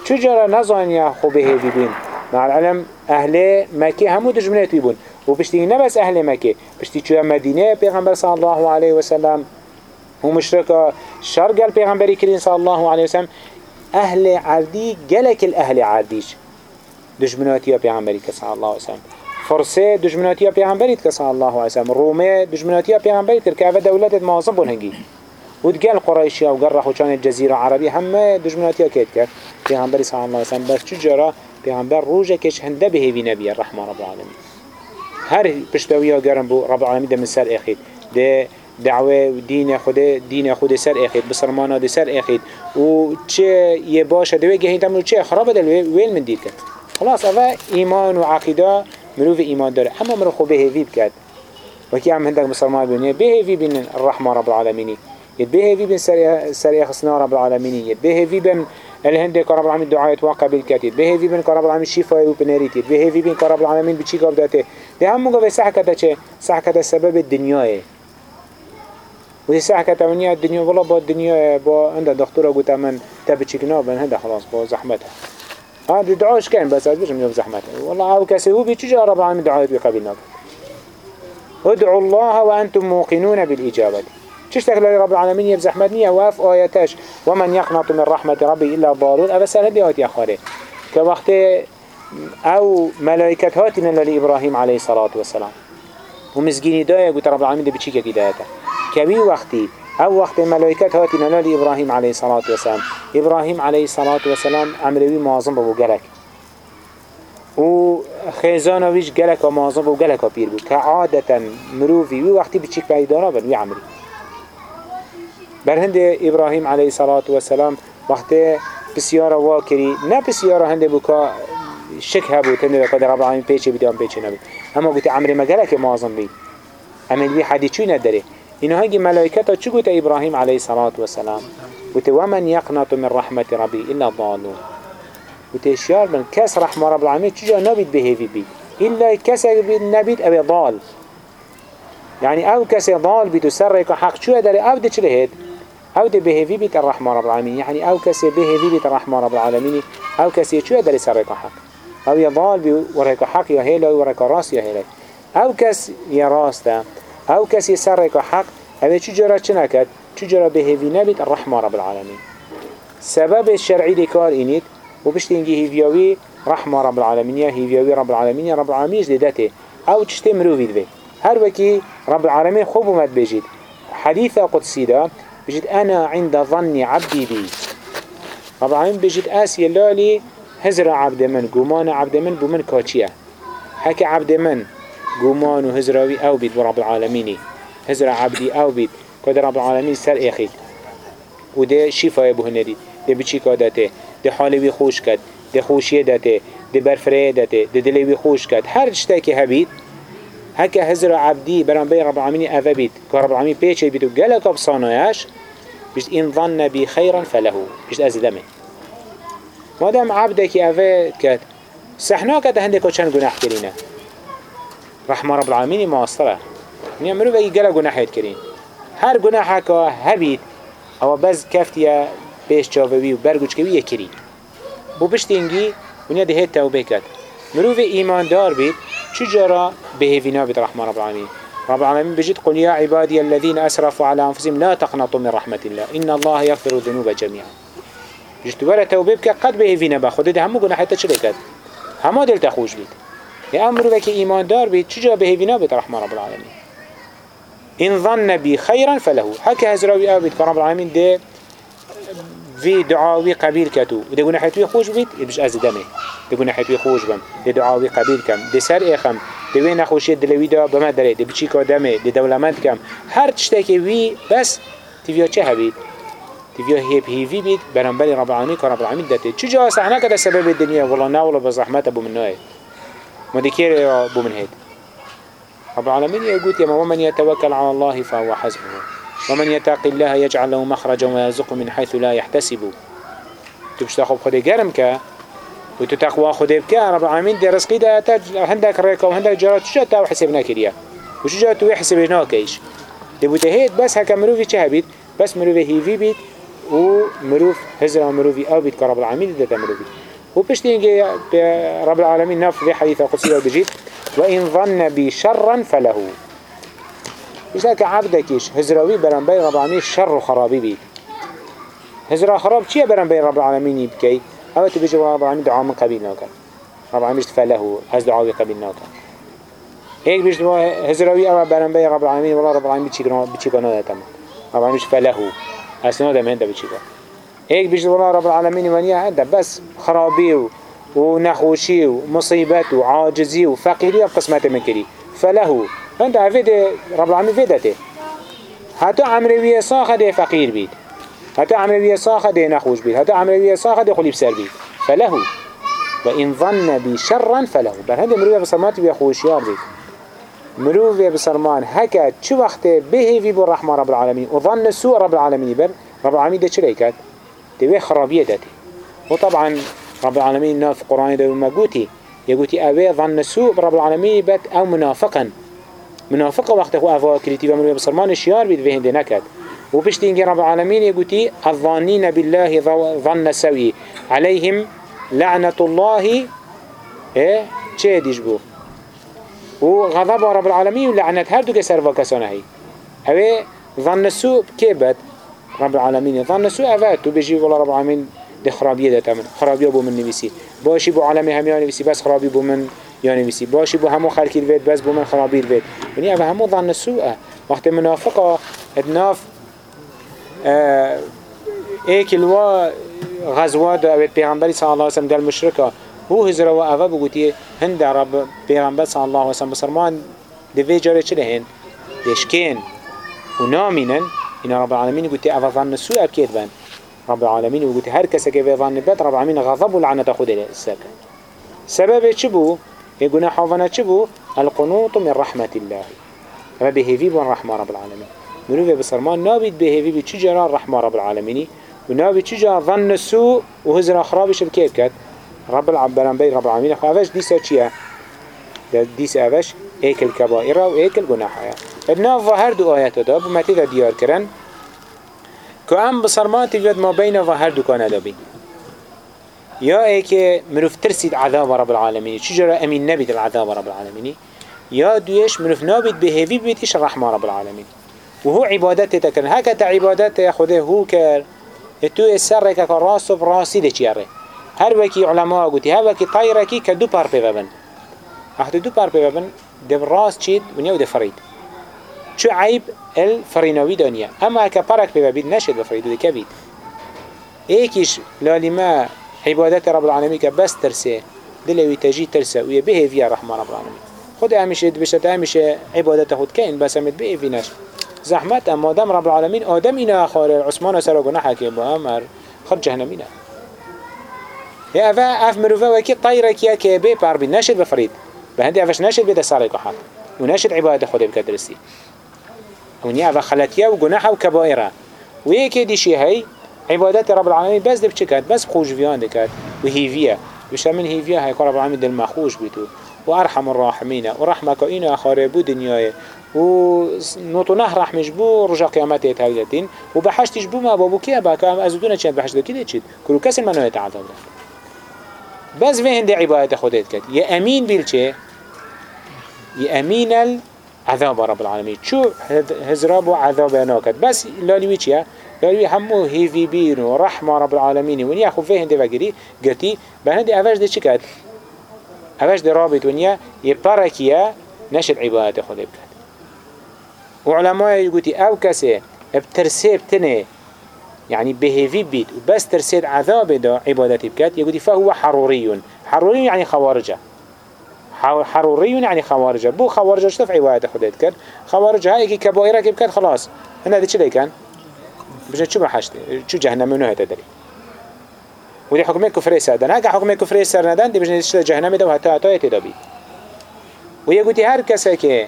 چجارا نزانیا خوبه هیوی بین؟ مع العلم أهل مكه همو دجمنات بون. و بشتي نبس أهل مكه بشتي چوه مدينه پیغمبر صلی الله علیه وسلم و مشرک شرق الپیغمبری کرین صلی الله علیه وسلم أهل عردی گلک الأهل عردیش دجمناتی پیغمبری که صلی الله علیه وسلم. فرسه دجمناتی پیغمبری که صلی الله علیه وسلم. رومه دجمناتی پیغمبری که اوه دولت معظم بون هنگی ودقال قريشيا وكان الجزيرة العربية هم دجمناتيا كيت كات پیغمبر صلى الله عليه وسلم. بس چجرا پیغمبر روجة كش هنده به هيوي نبي الرحمة رب العالمين. هر پشتويا قرن بو رب العالمين ده من سر ده دعوه دین خود دین خود سر اخید بسرمانا ده سر اخید. و چه یه باشه دوی گهین چه خراب دل ویل من دید کرد. خلاص اوه ایمان و عقیده مروف ایمان داره. اما مرو خو بهیوی بکد وكي عم هندك مسلمان بنيه بهيفي بين الرحمة رب العالمين يتبهي في بين سريع خصنا رب العالمين يتبهي في بين الهند كرب العالمين دعاية واقع كاتي يتبهي في بين كرب العالمين شفاء وبنريت يتبهي في بين كرب العالمين بشي قبضاته ده هم مقابل ساعة كده چه؟ ساعة كده سبب الدنيا ودي ساعة كده منيا الدنيا والله با الدنيا با عند دكتورة قلت من تبتشي كنا بين هذا خلاص با زحمتها. هذا دعاش كان بس؟ أدري من زحمتها. والله أو كسي هو بيتشجع رب العالمين دعاية بقبلنا ادعوا الله وأنتم موقنون بالإجابة. تشتغل لرب العالمين؟ يبزح مدنية واف آياتش ومن يقنط من رحمة ربي إلا ضالون أبا سهل بيهات يا خاري كوقت أو ملائكة هاتنا لإبراهيم عليه الصلاة والسلام. ومزجيني داية قلت رب العالمين دي بتشيك كدايته كوي وقتي أو وقت ملائكة هاتنا لإبراهيم عليه الصلاة والسلام إبراهيم عليه الصلاة والسلام أمروي معظم بابو قلق و خيزانا ويش قلق ومعظم بابو قلق وبير بو كعادة مروفي وي وقتي بتشيك بايدارا بل وي عمري بر هند إبراهيم عليه الصلاة والسلام وقت بسيارة واكري نه بسيارة هند بوكا شك هبو تنده رب العالمين بيچه بيده هم بيچه نبي اما قلت عمر مقالك معظم بي اما الوي حدي چوي نداره. إنه هاي چو قلت إبراهيم عليه الصلاة والسلام؟ قلت ومن يقنط من رحمة ربي إلا الضالون. قلت إشيار من كاس رحمة رب العالمين؟ چجا نبيت بهيفي بي إلا كاس نبيت أبي ضال. يعني أو كاس ضال بيتو سرق حق. شو هذا؟ أو دي چلهد أو ده بهوی بیت الرحمة رب العالمين. يعني أو كسي بهوی بیت الرحمة رب العالمين. أو كسي شو يدري سرق حق؟ أو يضال بورق حق يا هيلا ورق راس يا هيلا أو كس يا راس ده. أو كسي سرق حق أو چو جرا چنكت چو جرا بهوی نبيت الرحمة رب العالمين سبب الشرعي لكار إنيت وبشتنجي هيفيوي رحمة رب العالمين يا هيفيوي رب العالمين يا رب العالمين جدته أو تشتي مروفيد به هر وكي رب العالمين خوب ومد بجيد حديث قدسي ده بجد أنا عند ظن عبدي بي رب العالمين بجد آسي اللالي هزر عبد من قومان عبد من بمن كاتشيا حكي عبد من جمان و هزراوي أو بيت رب العالمين هزر عبدي او بيد كده رب العالمين سر إخي وده شفاء بهندي ده بچی کادته ده حالی خوش کد ده خوشیه دته ده برفره دته ده دلی خوش کد. هر چیزی که هبید هزرا عبدي برام بی رب العالمین اوه بید. که رب العالمین پیچه بید و گلک ابسانایش بجد این ظن بی خیرا فله بجد از دمه. مادم عبده که اوه کد سحنا کد هنده که چند گناه کرینه رحمة رب العالمين ما أصطره نعملو بي قلق قناح يتكرين هر قناحك هبيت أو بز كفتيا بيش جاوبي وبرگوش كوي يكري بو بشتينجي ونيا دهيت توبه كات مروف إيمان دار بيت چجرا بهيفينا بيت رحمة رب العالمين رب العالمين بجد قل يا عبادي الذين أسرفوا على أنفسهم لا تقنطوا من رحمة الله. إن الله يغفر الذنوب جميعا بجد ولا توبيبك قد بهيفينا بخود ده همو قناحة تشركت هما دل تخوش بيت یا امرو که ایمان دار بید چجا به هیوینا رب العالمین؟ این ظن بی خيرا فله حکه هزراوي او بید رب ده في دعاوي قبيل كتو وده قلنا حتوي خوش بيت يبش ازدمه دمي ده قلنا حتوي خوش بم. ده دعاوي قبيل كم دي سر إخم ده وين أخوشي دلوي ده بما دري دي بچيكا دمي دي دولمند كم هر تشتاكي وي بس تفيا چه بيت تفيا هيب هيفي بيت برنبالي رب العالمين كرب العالمين داتي چجا سحنا كده سبب الدنيا والله ناولا بزحمة ابو منوائي ما دي كير أبو من هيد رب العالمين يقول يا ومن يتوكل على الله فهو حسبه. ومن يتق الله يجعل له مخرجا ويرزقه من حيث لا يحتسب. تبش تاخذ خدي جرم كا وتتقوى خدي بكا رب العالمين دي رزقي ده تج عندك ريكا وعندك جرات شو تا وحسبنا كريا وشو جات ويحسبنا كيش؟ دي بتهيد بس هكا مروفي چه بيت بس مروفي هيفي بيت ومروف هزر مروفي أو بيت كرب العالمين ده مروفي. وبشتي رب العالمين نف في حديث قدسي وبجيت وإن ظن بي شرا فله. لك عبدكيش هزراوي برنبي رب العالمين شر وخرابي بي. هزرا خراب چيه برنبي رب العالمين يبكي؟ أو تبيجي رب العالمين دعاء من قبيل نوكا رب العالمين فله هز دعاء قبيل نوكا هيك بيجي هزراوي أو برنبي رب العالمين والله رب العالمين بتشيكنا بتشيكنا تمام رب العالمين فله. أسنو ده من ده بتشيكنا هيك بيجي والله رب العالمين ونيا عنده بس خرابي ونخوشي ومصيبات وعاجزي وفقيري بقسمته من كري فله. فانت عفيد رب العالمين فيدته حتى عمروية صاخة دي فقير بيت. حتى عمروية صاخة دي نخوش بيت. حتى عمروية صاخة دي خلي بسر بيت. فله. وإن ظن بي شرا فله. بل هذا بصرمات بي خوشيار بيت. مروية بصرمان هكا شو وقت به في بالرحمة رب العالمين. وظن السوء رب العالمين بل رب العالمين ده شريكات. دي خرابية داتي وطبعا رب العالمين ناف قرآن ده ما قوتي يقولي أبي ظن السوء برب العالمين بات أو منافقا. منافقة وقت هو أفوا كريتي بمروي بصرمان الشيار بيد فيهن نكد وبشتين رب العالمين يقولي الظانين بالله ظن سوي عليهم لعنة الله إيه چه ديجبو وغضب رب العالمين ولعنة هر دو كسر وكسانه هي أبي ظن السوء كيبت رب العالمين ظن السوء أفات وبيجي والله رب العالمين ده خرابية ده تمن خرابية بو من نويسي باشي بو عالمي هم يعني نويسي بس خرابي بو من يعني نويسي باشي بو همو خلقي الفيت بس بو من خرابي الفيت يعني أفا همو ظن السوء وقت منافقة ادناف اه ايك الوا غزوات اوید. پیغمبری صلی الله علیه وسلم در مشرکا. هو هزر و اوه بگوتی هند رب پیغمبر صلی الله علیه وسلم بسرمان دوی جاره چه هن دشکین و نامینن این رب العالمین گوتی اوه ظن سوء ابکید بند رب العالمين وقلت هر كسا كيف ظن بات رب العالمين غضب ولعنة خود الساكن سبب چبو يقولنا حافظنا چبو القنوط من رحمة الله. اما بهيفي بون رحمة رب العالمين منوفي بصرمان نابد بهيفي بچجرا رحمة رب العالمين ونابد چجرا ظن السوء وهزر أخرابش بكيف كات رب العالمين رب العالمين أفش ديسا چيا ديسا أفش ايك الكبائر وايك الجناح. ابنا ظهر دو آيات دا بمتى ديار كرن؟ ام بسرمان تجد ما بین و هر دکان دابین یا ای که مروف ترسید عذاب رب العالمین چجرا امین نبید العذاب رب العالمین یا دویش مروف نابید به هیوی بیتیش رحمة رب العالمین و هو عبادت تکرن هکا تا عبادت خوده هو کر تو سر که راست و راسی ده چیاره هر وکی علماء گوتی هر وکی طایره کی که دو پار پیوبن وقتی دو پار پیوبن ده راست چید و نیو ده فرید شو عيب الفرينوي دنيا اما كبرك ببيد نشد بفريدو دي كبيد ايكيش لالما عبادات رب العالمين كبس ترسي دلوي تجي ترسى ويا به فيها رحمة رب العالمين خد امش بشت امش عبادات خد كين بس امد به في نش زحمت اما دم رب العالمين آدم أنا خار عثمان سر گناه حكيم بامر خد جهنمينا يا افا اف مروفا وكي طايره كيا كيبي بار نشد بفريد بهندي آفش نشد بده سارق حق. ونشد عبادة خد بكدرسي ونیا و خلطیه و گناه و کبایره و یکی دیشی عبادت رب العالمین بس دب بس خوش ویان دکد و هیویه. بشه من هیویه هی رب العالمین دل مخوش بیتو. و ارحم الراحمین. و رحمك اینا آخاره بو دنیای. و نطنه رحمش بو رجا قیامت تهیدتین و بحشتش بو ما بابو کیه؟ با که از دونه چند بحشت کی چید؟ کلو کسی منو تعذاب بس في هندي عبادة خديت كت يا أمين بالشيء يا أمين عذاب رب العالمين. شو هزراب وعذاب ناكد بس لالوي چيا؟ لالوي همو هيفي بين ورحمة رب العالمين. ونيا خو فيه هنده وگري قرتي بهنده اوش ده چكت اوش ده رابط ونيا يباركيا نشد عبادة خده بكت وعلماء يقولي أو كسي بترسيب تنه يعني بهيفي بيت وبس ترسيد عذاب دا عبادتي بكات يقول فهو حروري حروري يعني خوارجة. حروري يعني خوارجه. بو خوارجه شتف عبادة خدت كر خوارجه هاي كي كبائره كي بكات خلاص. هنا دي چلي كان؟ بجد شو بحشت شو جهنم منو هتدري ودي حكمه كفر سردن هكا حكمه كفر سر ندن دي بجد جهنم ده وحتى حتى يتدابي ويقول هر كسا که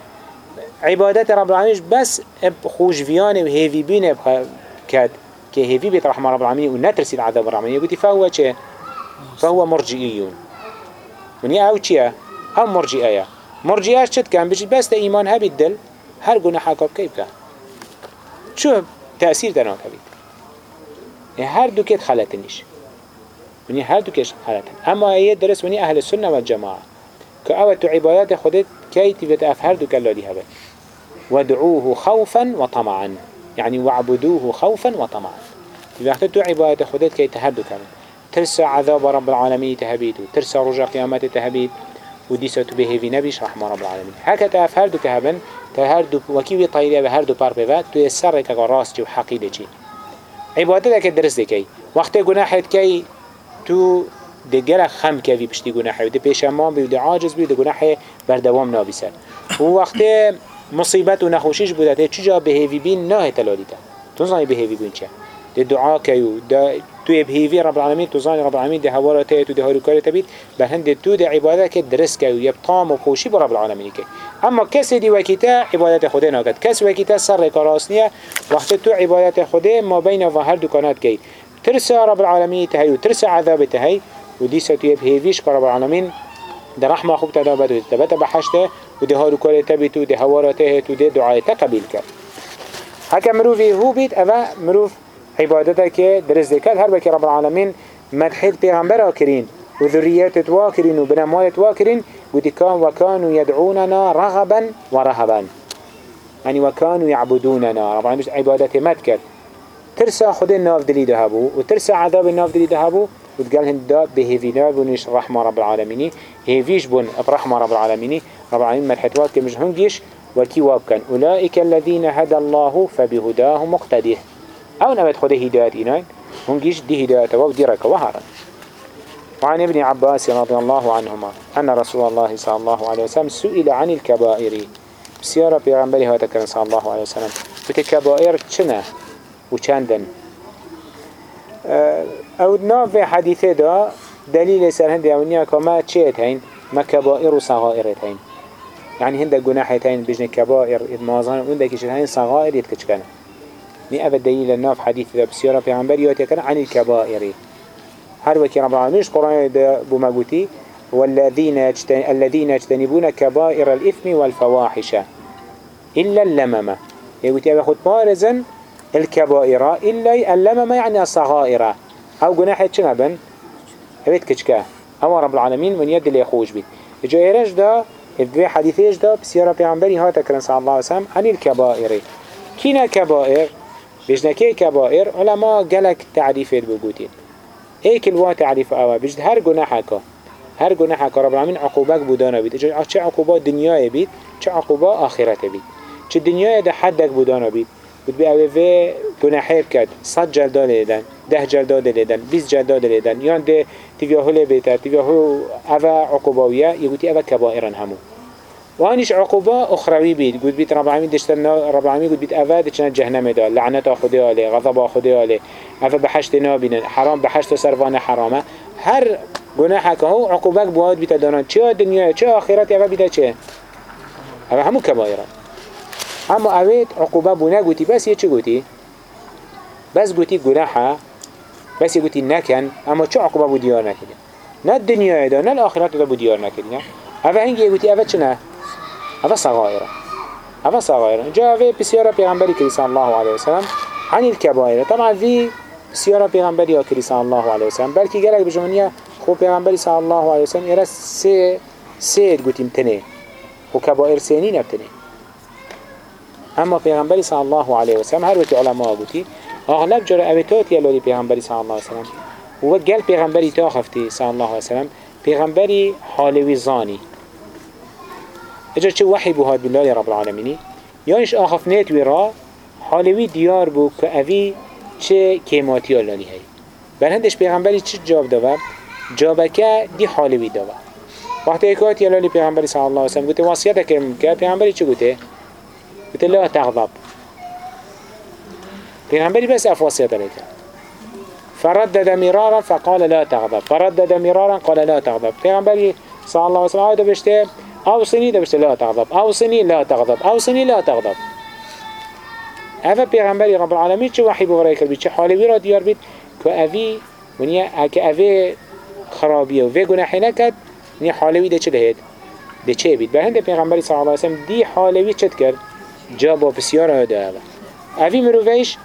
عبادت رب العالمين بس خوش فيانه و هيفي بينه كد که هيفي بيت رحمة رب العالمين و نترسيد عذاب الرحمن يقول فهو چه؟ فهو مرجئيون وني أو چيه أو مرجئيه مرجئه چت كان بجد بس ايمان هبي الدل هر گناه حقاب كيف كان شو تأثير دنا كبيت يعني هر دو كت خلتنيش وني هر دو خلتن اما إيه درس وني أهل السنة والجماعة كأوة عبادات خدت كي تبت أفهر دو كالله هبه. وادعوه خوفا وطمعا يعني وعبدوه خوفا وطمعا إذا تو عبادة خدت كي تهدو كمان ترسى عذاب رب العالمين تهبيتو ترسى رجع قيامات تهبيت وديسة به في نبيش رحمة رب العالمين هكا تأف هردو كهبن تهردو وكيوي طيرية بهردو بار بيبات تو يسر كا راستي وحقيقة چي عبادتك درس دكي وقت گناحت كي تو ده گل خم کوی پشتی گناحه و ده پیشمان بی و ده عاجز بی و ده گناحه بردوام نابیسد و وقت مصیبت و نخوشیش بوده ده چجا به هیوی بین نه تلالیده تو زنی به هیوی بین چه؟ ده دعا ده تو بهیوی رب العالمین تو زنی رب العالمین ده هوارا تیت و ده هاروکاری تبید به هند تو ده عبادت که درس کیو یب طام و خوشی بر رب العالمین که. اما کسی دی وکیتا عبادت خود ناکد. کس وکیتا سر کاراسنیه وقت تو عبادت خود ما بین و هر دکانات کی ترسى رب العالمين تهي وترسى عذاب تهي ودي ستويب هيفيش كرب العالمين ده رحمة خوب تدابت وتبت بحشته وده هارو كله تبت وده هوارته وده دعاية تقبيل كر هكا مروفي هو بيت أبا مروف عبادتك درس ذكات هر بك رب العالمين مدحيل پیغمبر آكرين وذريات واكرين وبنموات واكرين ودي كان وكانوا يدعوننا رغبا ورهبا يعني وكانوا يعبدوننا رب العالمين عبادته مدكت ترسى خود الناف دلي دهبو وترسى عذاب الناف دلي دهبو وتقال هندا بهيفينا بونيش رحمة رب العالمين هيفيش بون برحمة رب العالمين رب العالمين مرحتوات كمش هنجيش وكي وابكن أولئك الذين هدى الله فبهداه مقتده أو نبت خده هداية إناين هنجيش دي هداية واب ديرك وهارا وعن ابن عباس رضي الله عنهما أن رسول الله صلى الله عليه وسلم سئل عن الكبائر. بسيارة بيغنبري هو تكرن صلى الله عليه وسلم. بتكبائر چنه وچندن أو ناف حديثه دا دليل سر هنده اونيا كما چهت هين ما كبائر و صغائر هين يعني هنده گناحت بجن كبائر إدمازان ونده كشت هين صغائر يتكچكن. ني اول دليل الناف حديث دا بسيارة پیغمبر يوتي كان عن الكبائر. هر وكي رب العالمين قرآن بمقوتي والذين الذين يجتنبون كبائر الإثم والفواحش إلا اللممة. يقول تي خد بارزن الكبائر إلا اللما ما يعني الصغائر. أو چنا بن هبت كشكا أو رب العالمين من يد اللي يخوش بي. إجا إيرج دا في حديثيش دا بسيارة بيعنبري هاتا كرن صلى الله عليه وسلم عن الكبائر. كينا كبائر بجنا كي كبائر علماء قلق تعريفات بوجودين إيك الوا تعريف أوا. بجد هر جناحك هر جناحك رب العالمين عقوبك بودانا بيت. إجا چه عقوبات دنيا بيت چه عقوبات آخرت بيت. چه دنيا ده حدك بودانا بيت. بی آوه و گناحه کرد صد جلده لیدن ده جلده لیدن بیس جلده لیدن یان ده تیویا هله بیتر تیویا هو آوه عقوباویه یگوتی آوه کبائرن همو. وانش عقوبة أخروي بيت قد بيت رب العالمين دشتنا رب العالمين قد بيت أفا دشنا جهنم دا لعنة خدي عليه غضب خدي عليه أفا بحشت نابين. حرام بحشت سرفان حرامة. هر گناحك هو عقوبك بواد بيت دانا چه دنيا چه آخرت أفا بيت چه؟ أفا همو كبائران اما اوید عقوبة بونه گوتی بس یه چه گوتی؟ بس گوتی گناحة بس گوتی نکن أما چه عقوبة بو دیار نکنی؟ نه دنیا دا نه الآخرت دا بو دیار نکنی اوه هنگی یه گوتی هذا صغائر هذا صغائر جاء في بسيارة بيغنبري كريسان الله عليه وسلم عن الكبائر طبعا في بسيارة بيغنبري يا الله عليه وسلم بل كي قالك بجمعنية خو بيغنبري صلى الله عليه وسلم إرى سي سيد قتم تنه وكبائر سينين بتنه اما پیغمبری صلی الله علیه وسلم، هر وقت علماء گوتی اغلب جره اوتات یلولی پیغمبری صلی الله علیه وسلم، و گل پیغمبری تا خفتی صلی الله علیه وسلم بيغنبري پیغمبری حالوی زانی اجا چه وحی بو هاد بالله رب العالمینی؟ یانش آخف نیت وی را حالوی دیار بو که اوی چه کیماتی لالی هی. بر هندش پیغمبری چه جواب داده جوابکه دی حالوی داده وقتی اکات یلالی پیغمبری صلی الله علیه وسلم گوته وصیت کرم که پیغمبری چه گوته؟ گوته لا تغضب. پیغمبری بس اف وصیت لیکن فردد مرارا فقال لا تغضب. فردد مرارا قال لا تغضب. پیغمبری صلی الله علیه وسلم آده بشته اوصني ده لا تغضب اوصني لا تغضب اوصني لا تغضب. هذا پیغمبری رب العالمین چه وحی بورای کرد چه حالی را دیار بید که اوی ونیا اگه اوی خرابیه و وی گناحی نکد ونیا حالوی ده چه دهید ده چه بید به هنده پیغمبری صلی الله علیه وسلم دی حالوی چه کرد جا با بسیار ده اوی مروفیش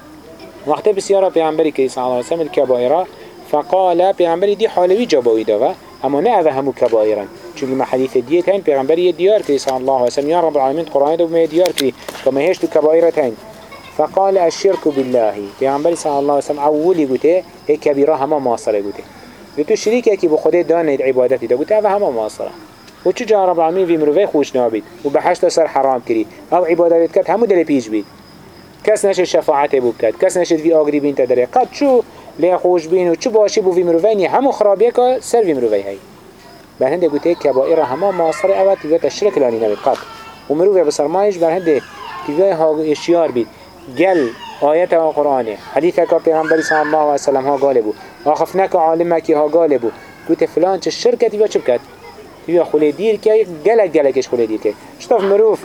وقت بسیار پیغمبری که صلی الله علیه وسلم الكبائرة فقال پیغمبری دی حالوی جا باوی ده أما نه همو کبائرن چون ما حديث ديت هين پیغمبری دیار کری صلی الله وسلم یا رب العالمین قرآن دو می دیار کری کما هیچ تو کبائرت هين فقال الشرك بالله. پیغمبر صلی الله وسلم اولی گوته ای کبیره همه معاصره گوته. و تو شریک کی به خود عبادتی دا گوته همه معاصره و چه جا رب العالمین وی مروی خوش نابید؟ و به حشت سر حرام کری آو عبادت کرد همو دل پیش بید. کس نشد شفاعت بو کرد کس نشد وی آگری بین تدره قد چو لی خوش بین و چو باشی بو وی مروی همو خرابیه که سر وی مروی هی. به هنده گوته کبائر همه معاصره اول تیوه تشرک لانی نبید قد و مروی بسرمایش به هنده تیوه ها اشیار بید. گل آیت قرآن. حدیث که پیغمبری صلی الله علیه وسلم ها قاله بو آخفنک عالم کی ها قاله بو گوت فلان چه شرکتی و چه بکد یا خلی دیر که گلک گلکش خلی دیر که. شطاف مروف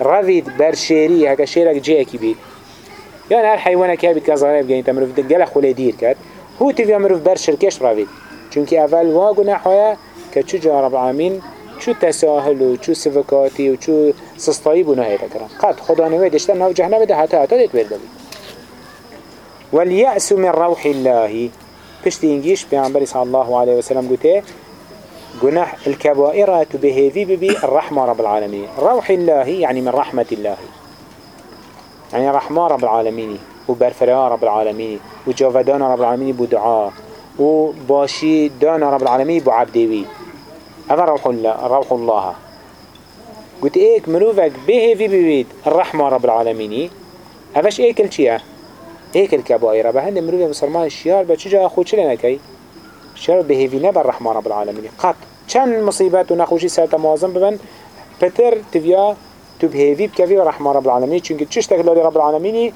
روید بر شیری هکا شیرک جه کی بید. یا هر حیوانه که بید که ظاهره مروف گلک خلی دیر کرد هو تیویا مروف بر شرکش روید. چونکه اول واگو نحوه که چو جا رب العالمین چو تساهل و چو سفکاتی و چو سستایی بنا هیتا کرن قد خدا نوی دشتن نو جهنم ده حتی حتی دیت برده بید واليأس من روح الله. پشتی انگیش پیانبری صلی الله علیه وسلم گوته جناح الكبائر بهذي ببي الرحمة رب العالمين روح الله يعني من رحمة الله. يعني رحمة رب العالمين وبرفراء رب العالمين وجافدان رب العالمين بدعاء وباشي دان رب العالمين بعبدوي هذا روح الله روح الله. قلت ايك مروفك به في بيت الرحمة رب العالمين. هذاش ايك الشيء ايك الكبائر بهند مروفة مسلمان الشيار بچجا اخو چلنا كي شيار به في نبر الرحمة رب العالمين. قط. چند مصيبات ونخوشي سالت موازن ببن. پتر تبيا تبهيفي بكفي رحمة رب العالمين. چونك تشتك لولي رب العالمين؟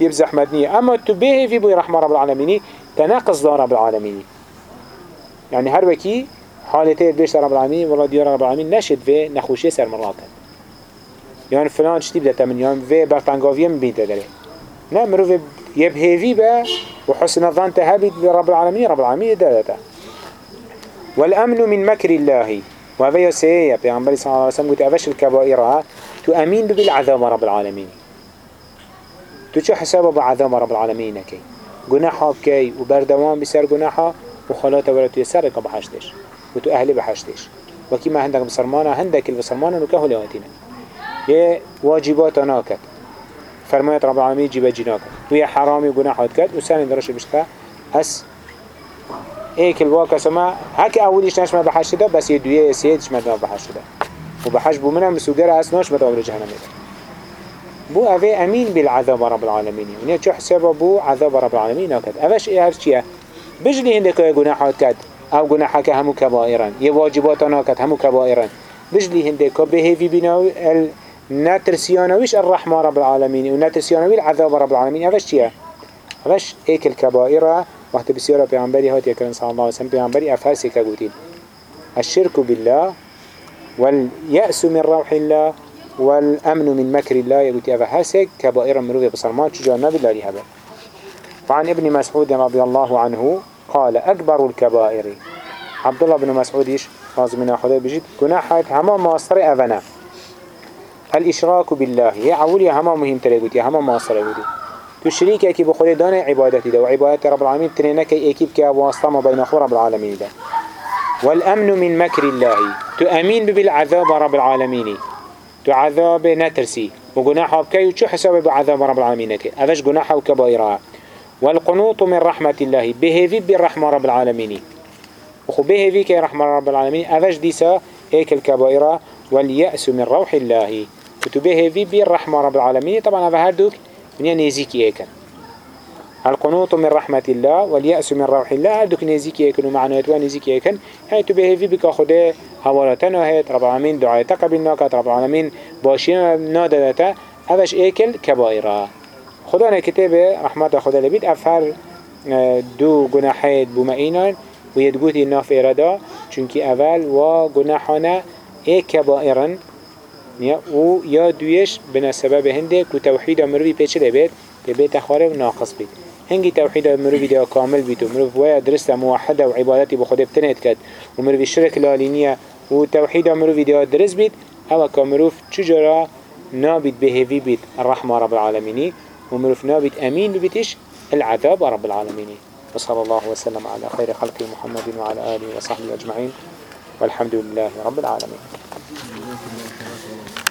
يبزح مدنية أما تبهيفي بي رحمة رب العالمين تناقص دار رب العالمين. يعني هر وكي حالته بيش رب العالمين والله ديار رب العالمين نشد في نخوشي سر مراكن يعني فلان شتي بدأت من؟ يوم في برطانقاوية من بين تدري نا مروف يبهيفي با وحسن الظن تهبد برب العالمين رب العالمين دادتا والأمن من مكر الله. وهذا يسيء بيعنبالي صلى الله عليه وسلم قلت أفش الكبائر تؤمين بالعذاب رب العالمين تو حسابه بعذاب رب العالمين كي جناحه كي وبردوان بسر جناحه وخلاته ولا تيسرك بحشتش و تو اهلی بحشتش و کی ما هندک بسرمانه هندک البسرمانه نو که لهاتینه یه واجبات ناکد فرمایت رب العالمین جیب جناکد و یه حرامی و گناحات کد و سانی درش بشته هس ایک الواقع سما. هک اولیش نشمه بحشت ده بس یه دویه سیدش مدام بحشت ده و بحش بو هس ناش مدام جهنم ده بو اوه امین بالعذاب رب العالمین و نه چه حسابه بو عذاب رب العالمین ناکد اوش ای هر چیه بجلی هندک گناحات کد أو گناحك همو كبائرا يه واجباتنا كت همو كبائرا بجلي هندك بهيفي بناوي الناترسيانويش الرحمة رب العالمين وناترسيانوي العذاب رب العالمين هذا چيه هذاش ايك الكبائر وقت بسيارة بيعنبري هات يكرن صلى الله وسلم بيعنبري افهاسي كقوتين الشرك بالله واليأس من روح الله والأمن من مكر الله. يقول أفهاسك كبائر مروفة بصرمان شجار نبي الله لهذا فعن ابن مسعود رضي الله عنه قال أكبر الكبائر. عبد الله بن مسعود يش من خدا بجد. جناحات هما ماصر أفنا الإشراك بالله. هي أولي هما مهم تريقوتي هما ماصر أولي تشريك أكي بخلي دانا عبادتي دا وعبادة رب العالمين. ترينك أكيب كواسطة ما بين أخو رب العالمين دا والأمن من مكر الله. تؤمن بالعذاب رب العالمين. تعذاب نترسي. وجناحه بكي وشو حساب بعذاب رب العالمين كي أفش جناحه وكبائرها والقنوط من رحمة الله. بهذي بالرحمة رب العالمين. وخو بهذي كي رحمة رب العالمين. أفش ديسا هيك الكبائرة واليأس من روح الله. كتو بهذي بالرحمة رب العالمين. طبعا هذا هردوك من ينزيكي هيك القنوط من رحمة الله واليأس من روح الله. هل دوك نزيكي يكن ومعنويات ونزيكي يكن هاي تبهي بك خده هوالتنا هيت. رب العالمين دعاية قبل ناكت رب العالمين باشينا ناددتا هذاش ايكل كبائرة خدا كتابه رحمة خدا لبيت افهر آه، دو جناحات بمئينان ويدقوتي الناف إرادا چونك اول و جناحانا اي كبائرا و يا دويش بنا سبب هنده كو توحيد مروي پیچه لبيت ببيت خاره و ناقص بيت هنگی توحید مروی دا کامل بیتو مروف ویا درست موحده و عبادتی بخود بتنید کد و مروی شرک لالینیه و توحید مروی دا درست بید أو که مروف چجورا نابد بهوی بید الرحمة رب العالمين ومروف نابد أمين ببيتش العذاب رب العالمين. وصلى الله وسلم على خير خلق محمد وعلى آله وصحبه أجمعين والحمد لله رب العالمين.